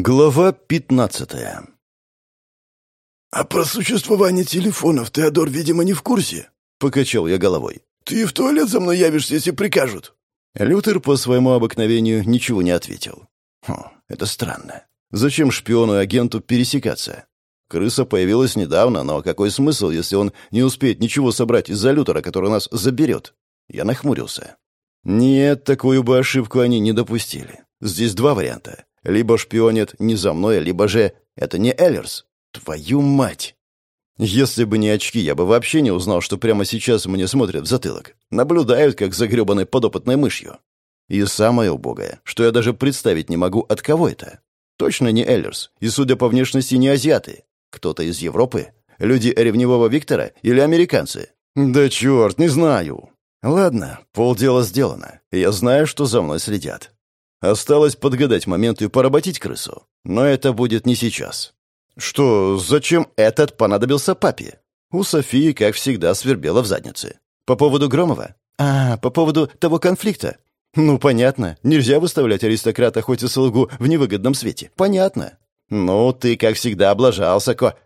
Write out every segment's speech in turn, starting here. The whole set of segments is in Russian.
Глава пятнадцатая «А про существование телефонов Теодор, видимо, не в курсе», — покачал я головой. «Ты в туалет за мной явишься, если прикажут». Лютер по своему обыкновению ничего не ответил. Хм, это странно. Зачем шпиону и агенту пересекаться? Крыса появилась недавно, но какой смысл, если он не успеет ничего собрать из-за Лютера, который нас заберет? Я нахмурился. Нет, такую бы ошибку они не допустили. Здесь два варианта. Либо шпионит не за мной, либо же это не Эллерс. Твою мать! Если бы не очки, я бы вообще не узнал, что прямо сейчас мне смотрят в затылок. Наблюдают, как за гребаной подопытной мышью. И самое убогое, что я даже представить не могу, от кого это. Точно не Эллерс, и, судя по внешности, не азиаты. Кто-то из Европы? Люди ревнивого Виктора или американцы? Да черт, не знаю. Ладно, полдела сделано. Я знаю, что за мной следят. Осталось подгадать момент и поработить крысу. Но это будет не сейчас. Что, зачем этот понадобился папе? У Софии, как всегда, свербела в заднице. По поводу Громова? А, по поводу того конфликта. Ну, понятно. Нельзя выставлять аристократа хоть и слугу в невыгодном свете. Понятно. Ну, ты, как всегда, облажался, ко...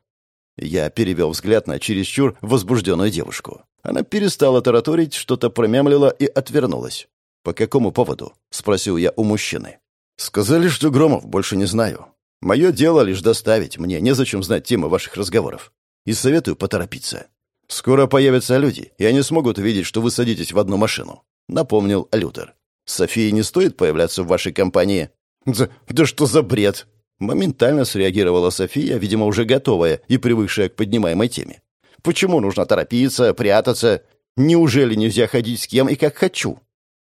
Я перевел взгляд на чересчур возбужденную девушку. Она перестала тараторить, что-то промямлила и отвернулась. «По какому поводу?» — спросил я у мужчины. «Сказали, что Громов больше не знаю. Мое дело лишь доставить, мне незачем знать темы ваших разговоров. И советую поторопиться. Скоро появятся люди, и они смогут увидеть, что вы садитесь в одну машину», — напомнил Лютер. «Софии не стоит появляться в вашей компании?» «Да, да что за бред?» Моментально среагировала София, видимо, уже готовая и привыкшая к поднимаемой теме. «Почему нужно торопиться, прятаться? Неужели нельзя ходить с кем и как хочу?»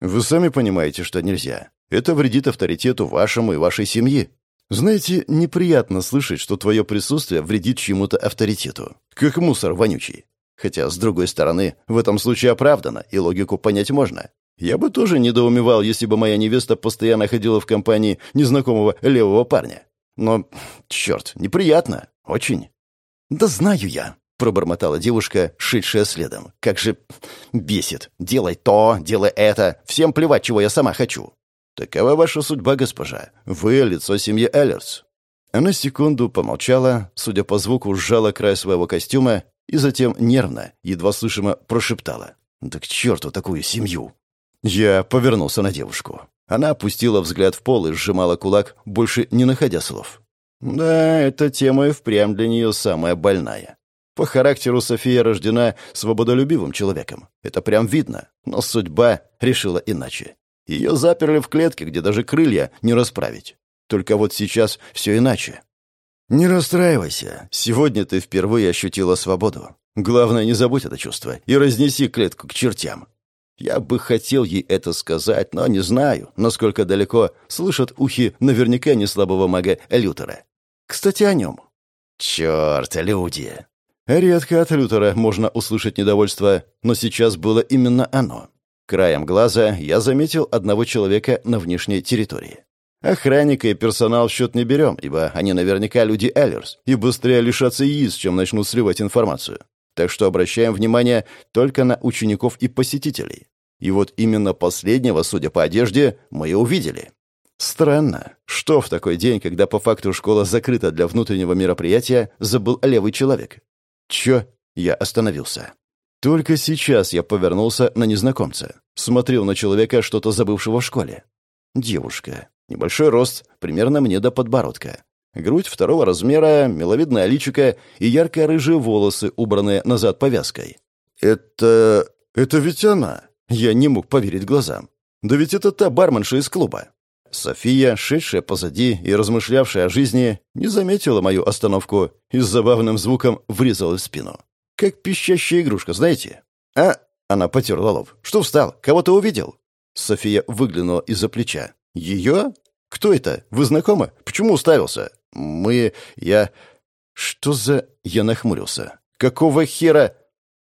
Вы сами понимаете, что нельзя. Это вредит авторитету вашему и вашей семьи. Знаете, неприятно слышать, что твое присутствие вредит чему-то авторитету. Как мусор вонючий. Хотя, с другой стороны, в этом случае оправдано, и логику понять можно. Я бы тоже недоумевал, если бы моя невеста постоянно ходила в компании незнакомого левого парня. Но, черт, неприятно. Очень. Да знаю я. — пробормотала девушка, шедшая следом. «Как же бесит! Делай то, делай это! Всем плевать, чего я сама хочу!» «Такова ваша судьба, госпожа. Вы — лицо семьи Эллерс». Она секунду помолчала, судя по звуку, сжала край своего костюма и затем нервно, едва слышимо прошептала. «Да к черту такую семью!» Я повернулся на девушку. Она опустила взгляд в пол и сжимала кулак, больше не находя слов. «Да, эта тема и впрямь для нее самая больная. По характеру София рождена свободолюбивым человеком. Это прям видно. Но судьба решила иначе. Ее заперли в клетке, где даже крылья не расправить. Только вот сейчас все иначе. «Не расстраивайся. Сегодня ты впервые ощутила свободу. Главное, не забудь это чувство и разнеси клетку к чертям». Я бы хотел ей это сказать, но не знаю, насколько далеко слышат ухи наверняка не слабого мага Лютера. Кстати, о нем. «Черт, люди!» Редко от Лютера можно услышать недовольство, но сейчас было именно оно. Краем глаза я заметил одного человека на внешней территории. Охранника и персонал в счет не берем, ибо они наверняка люди Эллерс и быстрее лишатся яиц, чем начнут сливать информацию. Так что обращаем внимание только на учеников и посетителей. И вот именно последнего, судя по одежде, мы и увидели. Странно, что в такой день, когда по факту школа закрыта для внутреннего мероприятия, забыл левый человек. «Чё?» Я остановился. Только сейчас я повернулся на незнакомца. Смотрел на человека, что-то забывшего в школе. Девушка. Небольшой рост, примерно мне до подбородка. Грудь второго размера, миловидная личико и ярко-рыжие волосы, убранные назад повязкой. «Это... это ведь она!» Я не мог поверить глазам. «Да ведь это та барменша из клуба!» София, шедшая позади и размышлявшая о жизни, не заметила мою остановку и с забавным звуком врезалась в спину. Как пищащая игрушка, знаете? «А?» — она потерла лоб. «Что встал? Кого ты увидел?» София выглянула из-за плеча. «Ее? Кто это? Вы знакомы? Почему уставился?» «Мы... я...» «Что за...» — я нахмурился. «Какого хера...»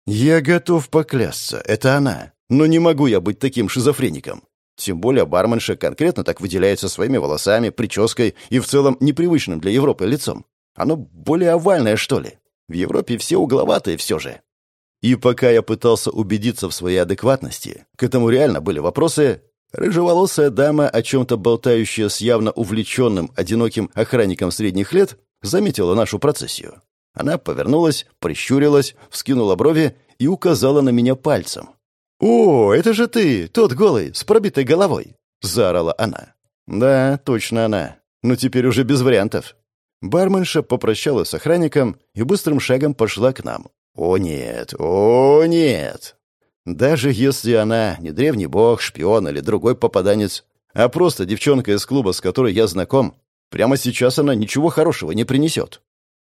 «Я готов поклясться. Это она. Но не могу я быть таким шизофреником. Тем более барменша конкретно так выделяется своими волосами, прической и в целом непривычным для Европы лицом. Оно более овальное, что ли. В Европе все угловатые все же. И пока я пытался убедиться в своей адекватности, к этому реально были вопросы, Рыжеволосая дама, о чем-то болтающая с явно увлеченным, одиноким охранником средних лет, заметила нашу процессию. Она повернулась, прищурилась, вскинула брови и указала на меня пальцем. «О, это же ты, тот голый, с пробитой головой!» — заорала она. «Да, точно она. Но теперь уже без вариантов». Барменша попрощалась с охранником и быстрым шагом пошла к нам. «О нет, о нет!» Даже если она не древний бог, шпион или другой попаданец, а просто девчонка из клуба, с которой я знаком, прямо сейчас она ничего хорошего не принесет.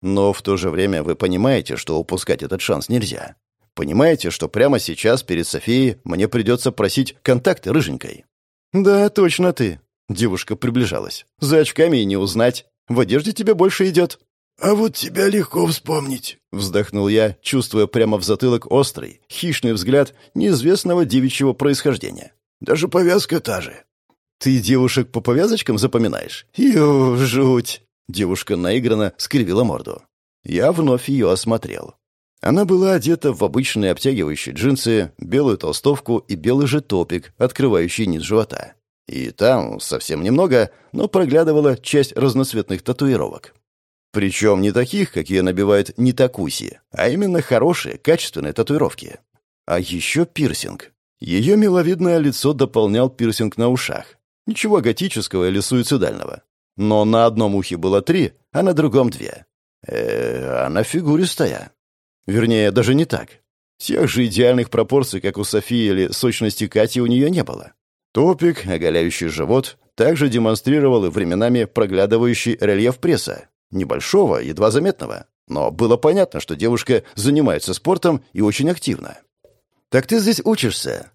Но в то же время вы понимаете, что упускать этот шанс нельзя. Понимаете, что прямо сейчас перед Софией мне придется просить контакты рыженькой? «Да, точно ты». Девушка приближалась. «За очками и не узнать. В одежде тебе больше идет». «А вот тебя легко вспомнить», — вздохнул я, чувствуя прямо в затылок острый, хищный взгляд неизвестного девичьего происхождения. «Даже повязка та же». «Ты девушек по повязочкам запоминаешь?» «Ю, жуть!» Девушка наигранно скривила морду. Я вновь ее осмотрел. Она была одета в обычные обтягивающие джинсы, белую толстовку и белый же топик, открывающий низ живота. И там совсем немного, но проглядывала часть разноцветных татуировок. Причем не таких, какие набивают Нитакуси, а именно хорошие, качественные татуировки. А еще пирсинг. Ее миловидное лицо дополнял пирсинг на ушах. Ничего готического или суицидального. Но на одном ухе было три, а на другом две. Э, а на фигуристая. Вернее, даже не так. Тех же идеальных пропорций, как у Софии или сочности Кати, у нее не было. Топик, оголяющий живот, также демонстрировал и временами проглядывающий рельеф пресса, Небольшого, едва заметного. Но было понятно, что девушка занимается спортом и очень активно. «Так ты здесь учишься?»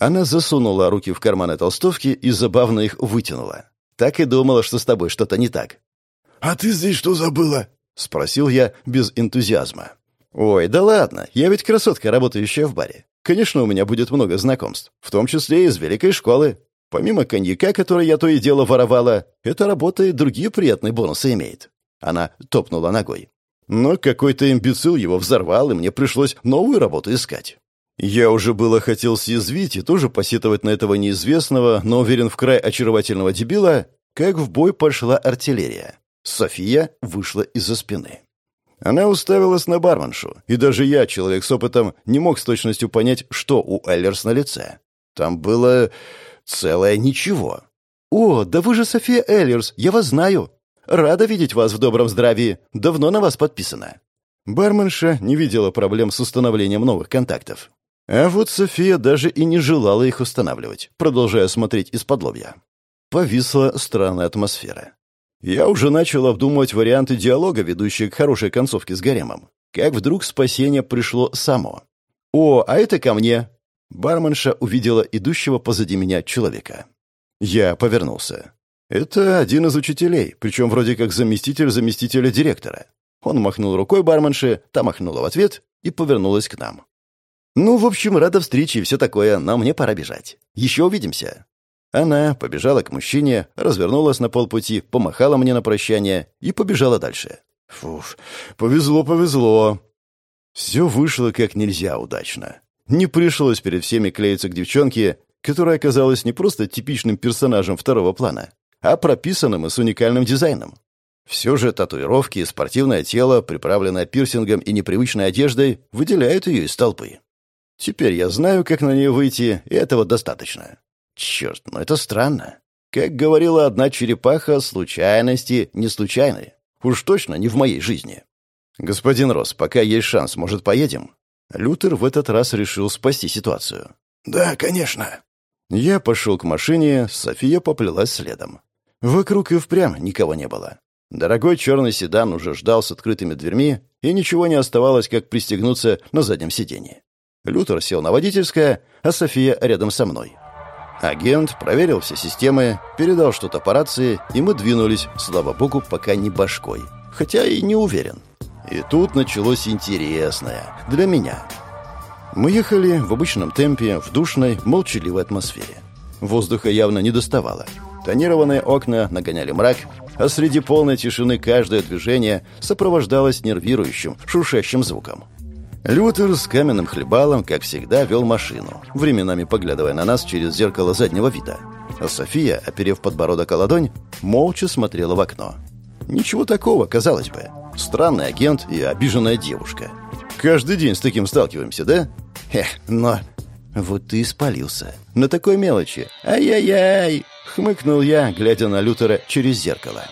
Она засунула руки в карманы толстовки и забавно их вытянула. Так и думала, что с тобой что-то не так. «А ты здесь что забыла?» — спросил я без энтузиазма. «Ой, да ладно, я ведь красотка, работающая в баре. Конечно, у меня будет много знакомств, в том числе из великой школы. Помимо коньяка, который я то и дело воровала, эта работа и другие приятные бонусы имеет. Она топнула ногой. Но какой-то имбецил его взорвал, и мне пришлось новую работу искать. Я уже было хотел съязвить и тоже посетовать на этого неизвестного, но уверен в край очаровательного дебила, как в бой пошла артиллерия. София вышла из-за спины. Она уставилась на барменшу, и даже я, человек с опытом, не мог с точностью понять, что у Эллерс на лице. Там было целое ничего. «О, да вы же София Эллерс, я вас знаю!» Рада видеть вас в добром здравии. Давно на вас подписано». Барменша не видела проблем с установлением новых контактов. А вот София даже и не желала их устанавливать, продолжая смотреть из-под лобья. Повисла странная атмосфера. Я уже начал обдумывать варианты диалога, ведущие к хорошей концовке с гаремом. Как вдруг спасение пришло само. «О, а это ко мне!» Барменша увидела идущего позади меня человека. Я повернулся. Это один из учителей, причем вроде как заместитель заместителя директора. Он махнул рукой барменше, та махнула в ответ и повернулась к нам. «Ну, в общем, рада встрече и все такое, но мне пора бежать. Еще увидимся». Она побежала к мужчине, развернулась на полпути, помахала мне на прощание и побежала дальше. Фуф, повезло, повезло. Все вышло как нельзя удачно. Не пришлось перед всеми клеиться к девчонке, которая оказалась не просто типичным персонажем второго плана, а прописанным и с уникальным дизайном. Все же татуировки спортивное тело, приправленное пирсингом и непривычной одеждой, выделяют ее из толпы. Теперь я знаю, как на нее выйти, и этого достаточно. Черт, ну это странно. Как говорила одна черепаха, случайности не случайны. Уж точно не в моей жизни. Господин Росс, пока есть шанс, может, поедем? Лютер в этот раз решил спасти ситуацию. «Да, конечно». Я пошел к машине, София поплелась следом. Вокруг и впрямь никого не было. Дорогой черный седан уже ждал с открытыми дверьми, и ничего не оставалось, как пристегнуться на заднем сиденье. Лютер сел на водительское, а София рядом со мной. Агент проверил все системы, передал что-то по рации, и мы двинулись, слава богу, пока не башкой. Хотя и не уверен. И тут началось интересное. Для меня. Мы ехали в обычном темпе, в душной, молчаливой атмосфере. Воздуха явно не доставало. Тонированные окна нагоняли мрак, а среди полной тишины каждое движение сопровождалось нервирующим, шуршащим звуком. Лютер с каменным хлебалом, как всегда, вел машину, временами поглядывая на нас через зеркало заднего вида. а София, оперев подбородок о ладонь, молча смотрела в окно. Ничего такого, казалось бы. Странный агент и обиженная девушка. Каждый день с таким сталкиваемся, да? Эх, но... Вот ты испалился. На такой мелочи. Ай-яй-яй! Хмыкнул я, глядя на Лютера через зеркало.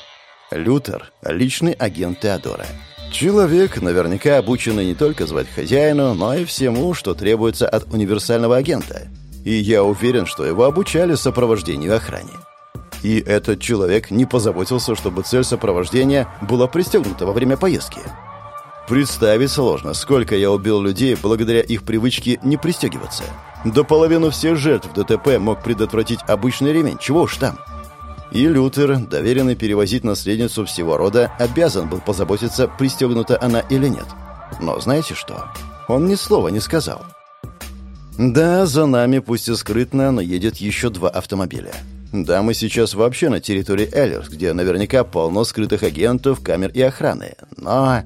Лютер — личный агент Теодора. Человек, наверняка обученный не только звать хозяину, но и всему, что требуется от универсального агента. И я уверен, что его обучали сопровождению охране. И этот человек не позаботился, чтобы цель сопровождения была пристегнута во время поездки. Представить сложно, сколько я убил людей благодаря их привычке не пристегиваться. До половины всех жертв ДТП мог предотвратить обычный ремень, чего уж там. И Лютер, доверенный перевозить наследницу всего рода, обязан был позаботиться, пристегнута она или нет. Но знаете что? Он ни слова не сказал. Да, за нами, пусть и скрытно, но едет еще два автомобиля. Да, мы сейчас вообще на территории Эллерс, где наверняка полно скрытых агентов, камер и охраны. Но...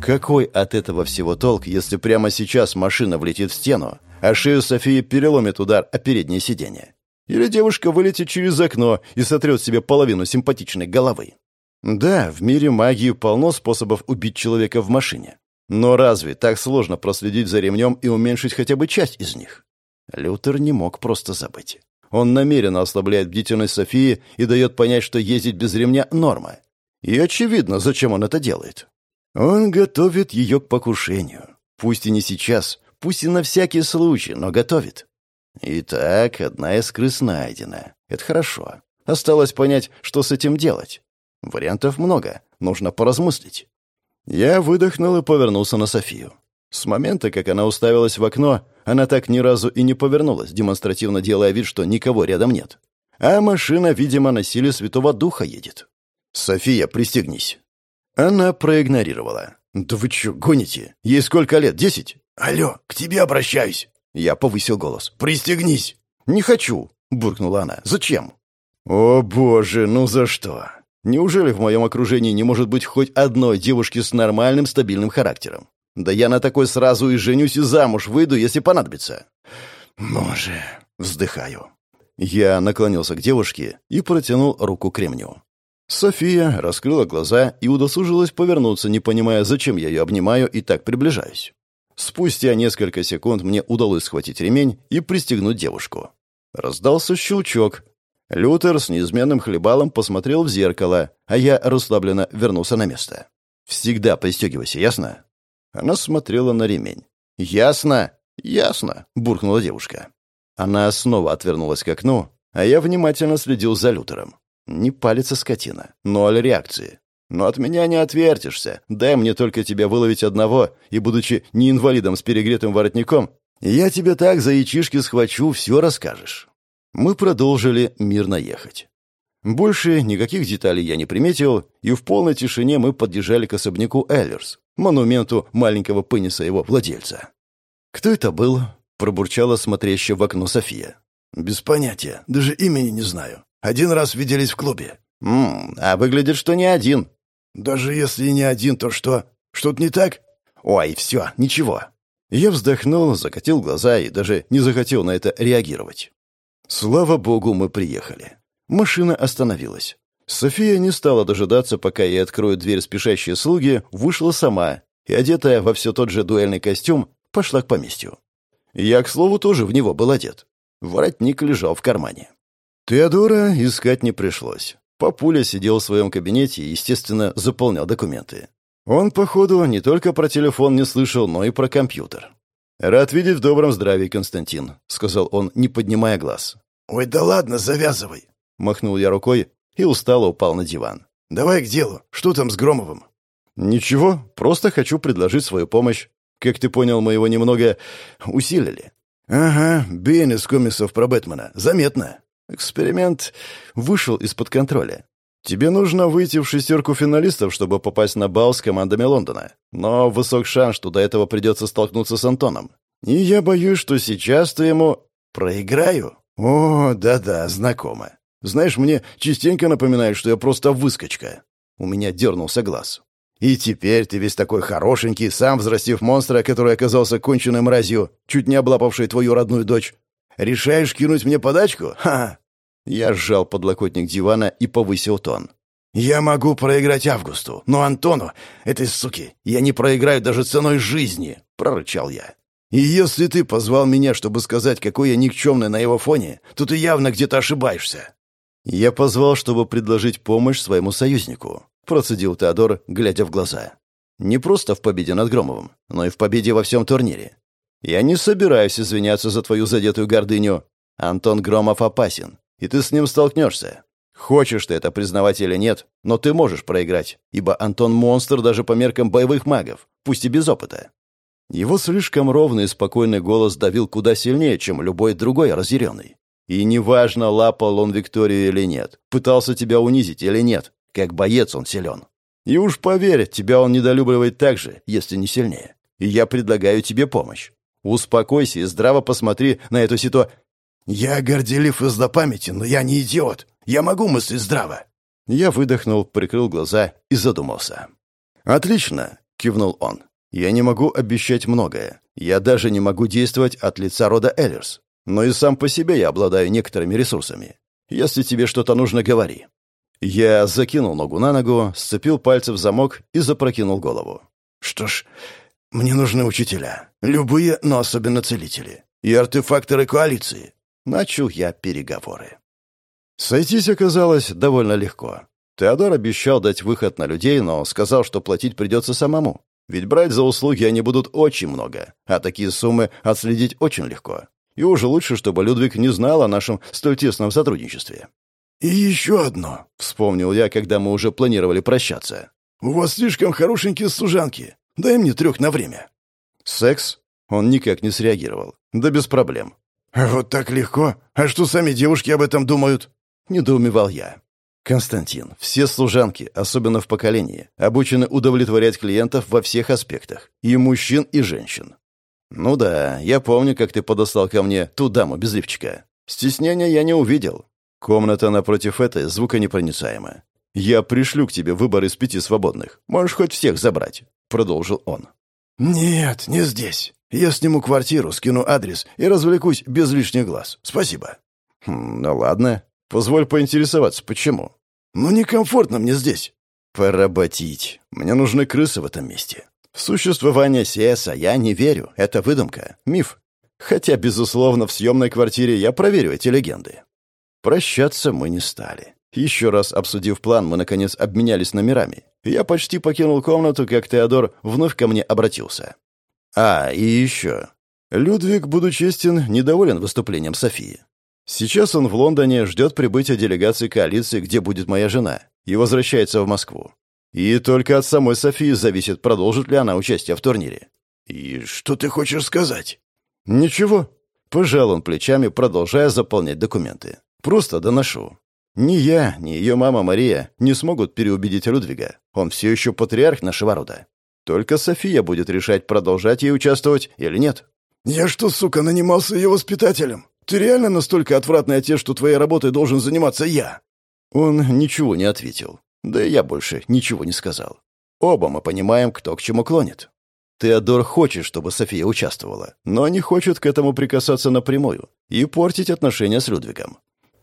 Какой от этого всего толк, если прямо сейчас машина влетит в стену, а шею Софии переломит удар о переднее сиденье? Или девушка вылетит через окно и сотрет себе половину симпатичной головы. Да, в мире магии полно способов убить человека в машине. Но разве так сложно проследить за ремнем и уменьшить хотя бы часть из них? Лютер не мог просто забыть. Он намеренно ослабляет бдительность Софии и дает понять, что ездить без ремня — норма. И очевидно, зачем он это делает. Он готовит ее к покушению. Пусть и не сейчас, пусть и на всякий случай, но готовит. Итак, одна из крыс найдена. Это хорошо. Осталось понять, что с этим делать. Вариантов много. Нужно поразмыслить. Я выдохнул и повернулся на Софию. С момента, как она уставилась в окно, она так ни разу и не повернулась, демонстративно делая вид, что никого рядом нет. А машина, видимо, на силе Святого Духа едет. «София, пристегнись». Она проигнорировала. «Да вы что, гоните? Ей сколько лет? Десять?» «Алло, к тебе обращаюсь». Я повысил голос. «Пристегнись!» «Не хочу!» — буркнула она. «Зачем?» «О, боже, ну за что? Неужели в моем окружении не может быть хоть одной девушки с нормальным стабильным характером? Да я на такой сразу и женюсь и замуж выйду, если понадобится». «Боже!» — вздыхаю. Я наклонился к девушке и протянул руку к ремню. София раскрыла глаза и удосужилась повернуться, не понимая, зачем я ее обнимаю и так приближаюсь. Спустя несколько секунд мне удалось схватить ремень и пристегнуть девушку. Раздался щелчок. Лютер с неизменным хлебалом посмотрел в зеркало, а я расслабленно вернулся на место. «Всегда пристегивайся, ясно?» Она смотрела на ремень. «Ясно?» «Ясно», — буркнула девушка. Она снова отвернулась к окну, а я внимательно следил за Лютером. Не палится скотина. Ноль реакции. Но от меня не отвертишься. Дай мне только тебя выловить одного, и, будучи не инвалидом с перегретым воротником, я тебе так за яичишки схвачу, все расскажешь». Мы продолжили мирно ехать. Больше никаких деталей я не приметил, и в полной тишине мы подъезжали к особняку Эллерс, монументу маленького пениса его владельца. «Кто это был?» — пробурчала смотрящая в окно София. «Без понятия. Даже имени не знаю. Один раз виделись в клубе». «Ммм, а выглядит, что не один». «Даже если не один, то что? Что-то не так?» «Ой, все, ничего». Я вздохнул, закатил глаза и даже не захотел на это реагировать. Слава богу, мы приехали. Машина остановилась. София не стала дожидаться, пока ей откроют дверь спешащие слуги, вышла сама и, одетая во все тот же дуэльный костюм, пошла к поместью. Я, к слову, тоже в него был одет. Воротник лежал в кармане. Теодора искать не пришлось. Папуля сидел в своем кабинете и, естественно, заполнял документы. Он, походу, не только про телефон не слышал, но и про компьютер. «Рад видеть в добром здравии, Константин», — сказал он, не поднимая глаз. «Ой, да ладно, завязывай», — махнул я рукой и устало упал на диван. «Давай к делу. Что там с Громовым?» «Ничего, просто хочу предложить свою помощь. Как ты понял, мы его немного усилили». «Ага, Бейн из комиксов про Бэтмена. Заметно». Эксперимент вышел из-под контроля. Тебе нужно выйти в шестерку финалистов, чтобы попасть на бал с командами Лондона. Но высок шанс, что до этого придется столкнуться с Антоном. И я боюсь, что сейчас ты ему... Проиграю? О, да-да, знакомо. Знаешь, мне частенько напоминает, что я просто выскочка. У меня дернулся глаз. И теперь ты весь такой хорошенький, сам взрастив монстра, который оказался конченной мразью, чуть не облапавшей твою родную дочь. Решаешь кинуть мне подачку? Ха! Я сжал подлокотник дивана и повысил тон. «Я могу проиграть Августу, но Антону, этой суки, я не проиграю даже ценой жизни», — прорычал я. «И если ты позвал меня, чтобы сказать, какой я никчемный на его фоне, то ты явно где-то ошибаешься». «Я позвал, чтобы предложить помощь своему союзнику», — процедил Теодор, глядя в глаза. «Не просто в победе над Громовым, но и в победе во всем турнире. Я не собираюсь извиняться за твою задетую гордыню. Антон Громов опасен, и ты с ним столкнешься. Хочешь ты это признавать или нет, но ты можешь проиграть, ибо Антон монстр даже по меркам боевых магов, пусть и без опыта. Его слишком ровный и спокойный голос давил куда сильнее, чем любой другой разъяренный. И неважно, лапал он Викторию или нет, пытался тебя унизить или нет, как боец он силен. И уж поверь, тебя он недолюбливает так же, если не сильнее. И я предлагаю тебе помощь. Успокойся и здраво посмотри на эту ситуацию. «Я горделив и злопамятен, но я не идиот. Я могу мыслить здраво». Я выдохнул, прикрыл глаза и задумался. «Отлично», — кивнул он. «Я не могу обещать многое. Я даже не могу действовать от лица рода Эллерс. Но и сам по себе я обладаю некоторыми ресурсами. Если тебе что-то нужно, говори». Я закинул ногу на ногу, сцепил пальцы в замок и запрокинул голову. «Что ж, мне нужны учителя. Любые, но особенно целители. И артефакторы коалиции». Начал я переговоры. Сойтись оказалось довольно легко. Теодор обещал дать выход на людей, но сказал, что платить придется самому. Ведь брать за услуги они будут очень много, а такие суммы отследить очень легко. И уже лучше, чтобы Людвиг не знал о нашем столь тесном сотрудничестве. «И еще одно», — вспомнил я, когда мы уже планировали прощаться. «У вас слишком хорошенькие служанки. Дай мне трех на время». «Секс?» Он никак не среагировал. «Да без проблем». «Вот так легко? А что сами девушки об этом думают?» — недоумевал я. «Константин, все служанки, особенно в поколении, обучены удовлетворять клиентов во всех аспектах, и мужчин, и женщин. Ну да, я помню, как ты подослал ко мне ту даму без лифчика. Стеснения я не увидел. Комната напротив этой звуконепроницаема. Я пришлю к тебе выбор из пяти свободных. Можешь хоть всех забрать», — продолжил он. «Нет, не здесь. Я сниму квартиру, скину адрес и развлекусь без лишних глаз. Спасибо». Хм, «Ну ладно. Позволь поинтересоваться, почему?» «Ну, некомфортно мне здесь». «Поработить. Мне нужны крысы в этом месте. В существование Сеса я не верю. Это выдумка, миф. Хотя, безусловно, в съемной квартире я проверю эти легенды». Прощаться мы не стали. Еще раз обсудив план, мы, наконец, обменялись номерами. Я почти покинул комнату, как Теодор вновь ко мне обратился. «А, и еще. Людвиг, буду честен, недоволен выступлением Софии. Сейчас он в Лондоне ждет прибытия делегации коалиции, где будет моя жена, и возвращается в Москву. И только от самой Софии зависит, продолжит ли она участие в турнире. «И что ты хочешь сказать?» «Ничего». Пожал он плечами, продолжая заполнять документы. «Просто доношу. Ни я, ни ее мама Мария не смогут переубедить Людвига. Он все еще патриарх нашего рода. Только София будет решать, продолжать ей участвовать или нет». «Я что, сука, нанимался ее воспитателем?» Ты реально настолько отвратный отец, что твоей работой должен заниматься я?» Он ничего не ответил. Да и я больше ничего не сказал. Оба мы понимаем, кто к чему клонит. Теодор хочет, чтобы София участвовала, но не хочет к этому прикасаться напрямую и портить отношения с Людвигом.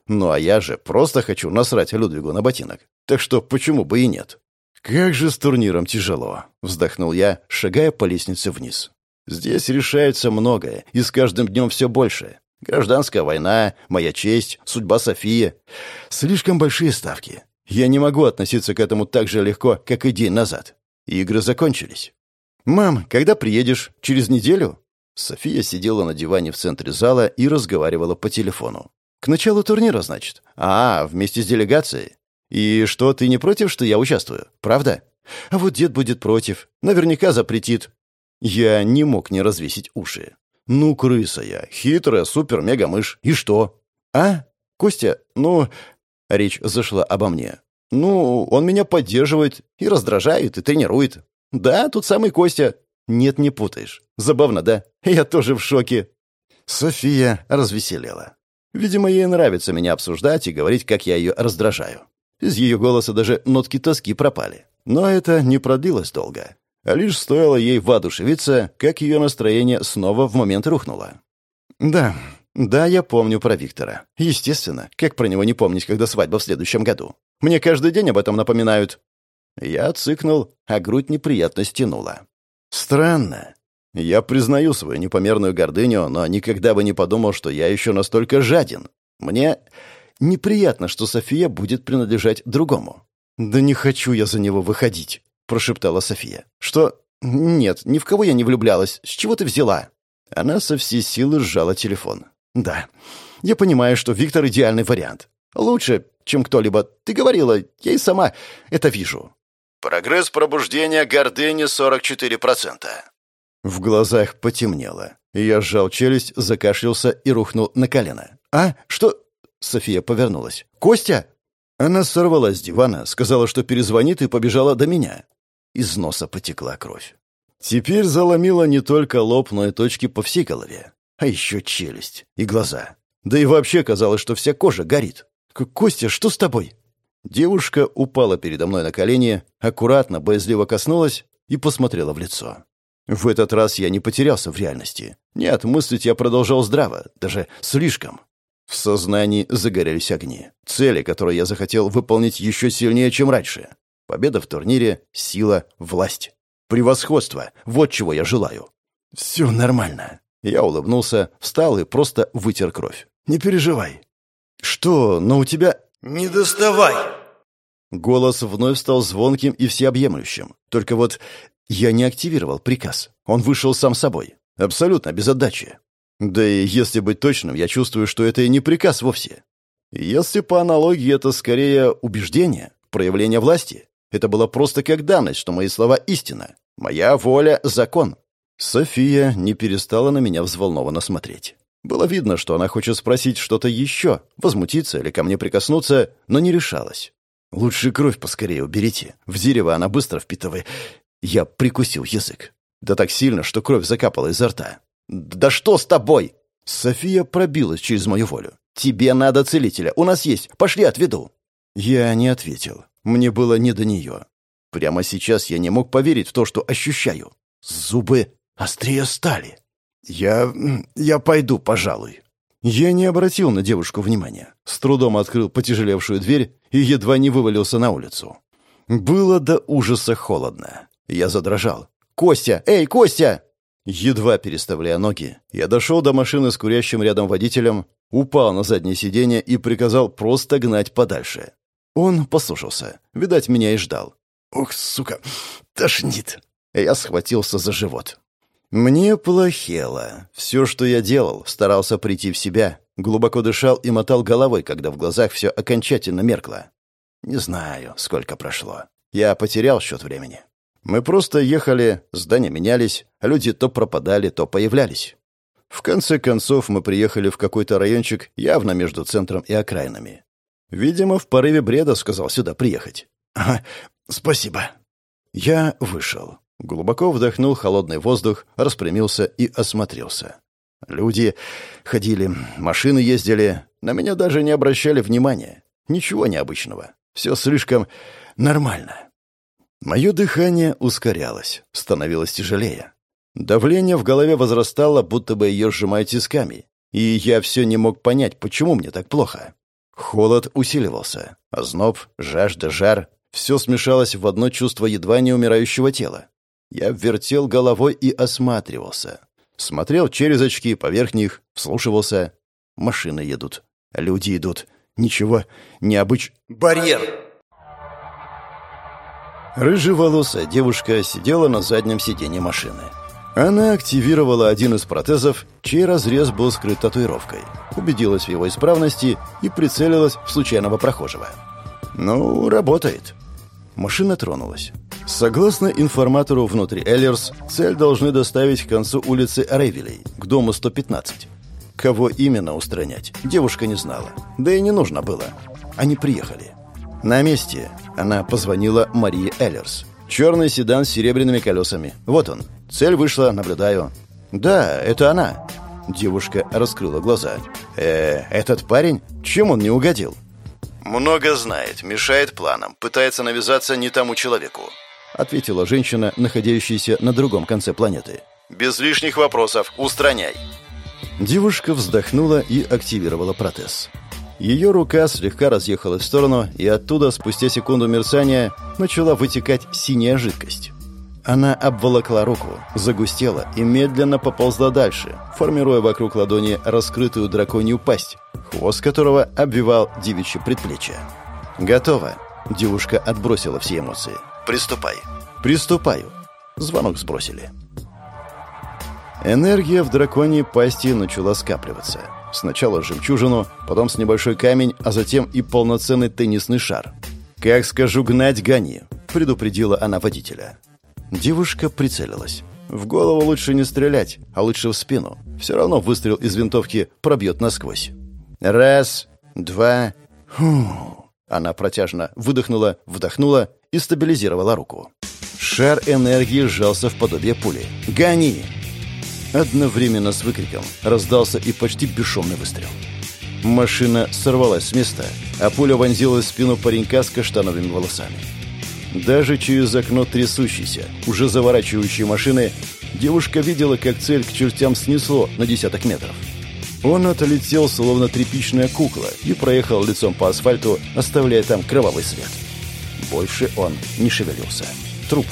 Ну а я же просто хочу насрать Людвигу на ботинок. Так что почему бы и нет? «Как же с турниром тяжело», — вздохнул я, шагая по лестнице вниз. «Здесь решается многое, и с каждым днем все больше. Гражданская война, моя честь, судьба Софии. Слишком большие ставки. Я не могу относиться к этому так же легко, как и день назад. Игры закончились. «Мам, когда приедешь? Через неделю?» София сидела на диване в центре зала и разговаривала по телефону. «К началу турнира, значит? А, вместе с делегацией. И что, ты не против, что я участвую? Правда? А вот дед будет против. Наверняка запретит». Я не мог не развесить уши. «Ну, крыса я, хитрая супер-мега-мышь. И что?» «А? Костя, ну...» Речь зашла обо мне. «Ну, он меня поддерживает и раздражает, и тренирует. Да, тут самый Костя. Нет, не путаешь. Забавно, да? Я тоже в шоке». София развеселела. Видимо, ей нравится меня обсуждать и говорить, как я ее раздражаю. Из ее голоса даже нотки тоски пропали. Но это не продлилось долго. А лишь стоило ей воодушевиться, как ее настроение снова в момент рухнуло. «Да, «Да, я помню про Виктора. Естественно. Как про него не помнить, когда свадьба в следующем году? Мне каждый день об этом напоминают». Я цыкнул, а грудь неприятно стянула. «Странно. Я признаю свою непомерную гордыню, но никогда бы не подумал, что я еще настолько жаден. Мне неприятно, что София будет принадлежать другому». «Да не хочу я за него выходить», — прошептала София. «Что? Нет, ни в кого я не влюблялась. С чего ты взяла?» Она со всей силы сжала телефон. «Да, я понимаю, что Виктор — идеальный вариант. Лучше, чем кто-либо. Ты говорила, я и сама это вижу». Прогресс пробуждения гордыни 44%. В глазах потемнело. Я сжал челюсть, закашлялся и рухнул на колено. «А? Что?» София повернулась. «Костя?» Она сорвалась с дивана, сказала, что перезвонит и побежала до меня. Из носа потекла кровь. Теперь заломила не только лоб, но и точки по всей голове. А еще челюсть и глаза. Да и вообще казалось, что вся кожа горит. «Костя, что с тобой?» Девушка упала передо мной на колени, аккуратно, боязливо коснулась и посмотрела в лицо. В этот раз я не потерялся в реальности. Нет, мыслить я продолжал здраво, даже слишком. В сознании загорелись огни. Цели, которые я захотел выполнить еще сильнее, чем раньше. Победа в турнире, сила, власть. Превосходство. Вот чего я желаю. Все нормально. Я улыбнулся, встал и просто вытер кровь. Не переживай. Что, но у тебя... Не доставай! Голос вновь стал звонким и всеобъемлющим. Только вот я не активировал приказ. Он вышел сам собой. Абсолютно без отдачи. Да и если быть точным, я чувствую, что это и не приказ вовсе. Если по аналогии это скорее убеждение, проявление власти, это было просто как данность, что мои слова истина. Моя воля — закон. София не перестала на меня взволнованно смотреть. Было видно, что она хочет спросить что-то еще, возмутиться или ко мне прикоснуться, но не решалась. «Лучше кровь поскорее уберите. В дерево она быстро впитывает». Я прикусил язык. Да так сильно, что кровь закапала изо рта. «Да что с тобой?» София пробилась через мою волю. «Тебе надо целителя. У нас есть. Пошли, отведу». Я не ответил. Мне было не до нее. Прямо сейчас я не мог поверить в то, что ощущаю. Зубы острее стали. Я... я пойду, пожалуй. Я не обратил на девушку внимания. С трудом открыл потяжелевшую дверь и едва не вывалился на улицу. Было до ужаса холодно. Я задрожал. «Костя! Эй, Костя!» Едва переставляя ноги, я дошел до машины с курящим рядом водителем, упал на заднее сиденье и приказал просто гнать подальше. Он послушался. Видать, меня и ждал. «Ух, сука, тошнит!» Я схватился за живот. Мне плохело. Все, что я делал, старался прийти в себя, глубоко дышал и мотал головой, когда в глазах все окончательно меркло. Не знаю, сколько прошло. Я потерял счет времени. Мы просто ехали, здания менялись, люди то пропадали, то появлялись. В конце концов мы приехали в какой-то райончик явно между центром и окраинами. Видимо, в порыве бреда сказал сюда приехать. «Ага, спасибо». Я вышел. Глубоко вдохнул холодный воздух, распрямился и осмотрелся. Люди ходили, машины ездили, на меня даже не обращали внимания. Ничего необычного. Все слишком нормально. Мое дыхание ускорялось, становилось тяжелее. Давление в голове возрастало, будто бы ее сжимают тисками, и я все не мог понять, почему мне так плохо. Холод усиливался, озноб, жажда, жар — все смешалось в одно чувство едва не умирающего тела. Я вертел головой и осматривался. Смотрел через очки, поверх них, вслушивался. Машины едут, люди идут. Ничего необыч... «Барьер!» Рыжеволосая девушка сидела на заднем сиденье машины. Она активировала один из протезов, чей разрез был скрыт татуировкой, убедилась в его исправности и прицелилась в случайного прохожего. «Ну, работает». Машина тронулась. Согласно информатору внутри Эллерс, цель должны доставить к концу улицы Рейвелей, к дому 115. Кого именно устранять, девушка не знала. Да и не нужно было. Они приехали. На месте она позвонила Марии Эллерс. Черный седан с серебряными колесами. Вот он. Цель вышла, наблюдаю. Да, это она. Девушка раскрыла глаза. Э, этот парень? Чем он не угодил? Много знает, мешает планам, пытается навязаться не тому человеку, ответила женщина, находящаяся на другом конце планеты. Без лишних вопросов, устраняй. Девушка вздохнула и активировала протез. Ее рука слегка разъехалась в сторону, и оттуда, спустя секунду мерцания, начала вытекать синяя жидкость. Она обволокла руку, загустела и медленно поползла дальше, формируя вокруг ладони раскрытую драконью пасть, хвост которого обвивал девичье предплечье. «Готово!» Девушка отбросила все эмоции. «Приступай!» «Приступаю!» Звонок сбросили. Энергия в драконьей пасти начала скапливаться. Сначала жемчужину, потом с небольшой камень, а затем и полноценный теннисный шар. «Как скажу гнать, гони», — предупредила она водителя. Девушка прицелилась. В голову лучше не стрелять, а лучше в спину. Все равно выстрел из винтовки пробьет насквозь. Раз, два... Фу. Она протяжно выдохнула, вдохнула и стабилизировала руку. Шар энергии сжался в подобие пули. «Гони!» Одновременно с выкриком раздался и почти бесшумный выстрел. Машина сорвалась с места, а пуля вонзилась спину паренька с каштановыми волосами. Даже через окно трясущейся, уже заворачивающей машины, девушка видела, как цель к чертям снесло на десяток метров. Он отлетел, словно тряпичная кукла, и проехал лицом по асфальту, оставляя там кровавый след. Больше он не шевелился. Труп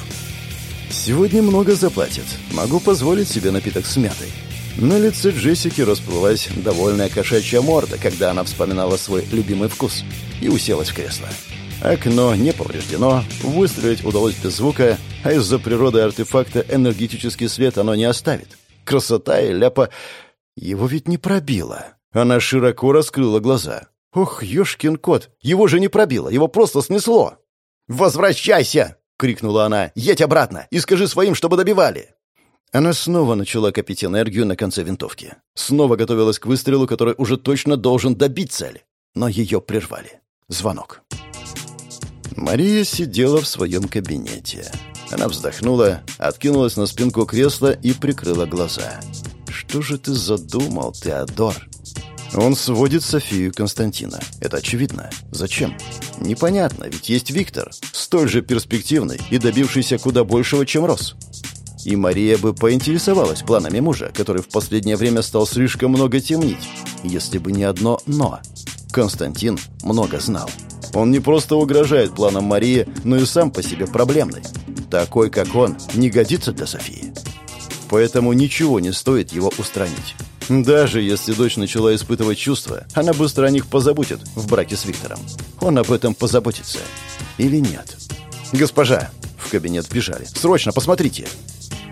Сегодня много заплатят. Могу позволить себе напиток с мятой. На лице Джессики расплылась довольная кошачья морда, когда она вспоминала свой любимый вкус, и уселась в кресло. Окно не повреждено, выстрелить удалось без звука, а из-за природы артефакта энергетический свет оно не оставит. Красота и ляпа... Его ведь не пробило. Она широко раскрыла глаза. «Ох, ёшкин кот! Его же не пробило, его просто снесло!» «Возвращайся!» — крикнула она. «Едь обратно и скажи своим, чтобы добивали!» Она снова начала копить энергию на конце винтовки. Снова готовилась к выстрелу, который уже точно должен добить цель. Но ее прервали. Звонок. Мария сидела в своем кабинете. Она вздохнула, откинулась на спинку кресла и прикрыла глаза. «Что же ты задумал, Теодор?» Он сводит Софию Константина. Это очевидно. Зачем? Непонятно, ведь есть Виктор, столь же перспективный и добившийся куда большего, чем Рос. И Мария бы поинтересовалась планами мужа, который в последнее время стал слишком много темнить, если бы не одно «но». Константин много знал. Он не просто угрожает планам Марии, но и сам по себе проблемный. Такой, как он, не годится для Софии. Поэтому ничего не стоит его устранить. Даже если дочь начала испытывать чувства, она быстро о них позабудет в браке с Виктором. Он об этом позаботится. Или нет? «Госпожа!» В кабинет бежали. «Срочно, посмотрите!»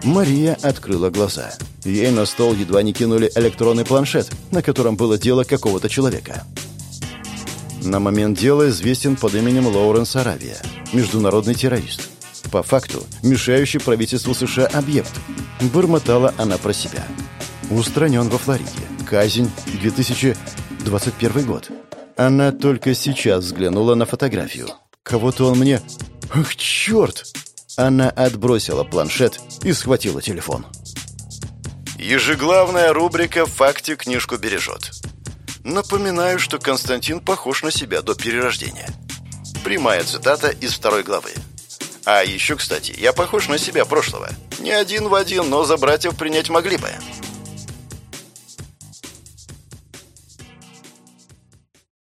Мария открыла глаза. Ей на стол едва не кинули электронный планшет, на котором было дело какого-то человека. На момент дела известен под именем Лоуренс Аравия, международный террорист. По факту, мешающий правительству США объект. Бормотала она про себя. Устранен во Флориде. Казнь, 2021 год. Она только сейчас взглянула на фотографию. Кого-то он мне... Ах, черт! Она отбросила планшет и схватила телефон. Ежеглавная рубрика «В факте книжку бережет». Напоминаю, что Константин похож на себя до перерождения. Прямая цитата из второй главы. А еще, кстати, я похож на себя прошлого. Не один в один, но за братьев принять могли бы.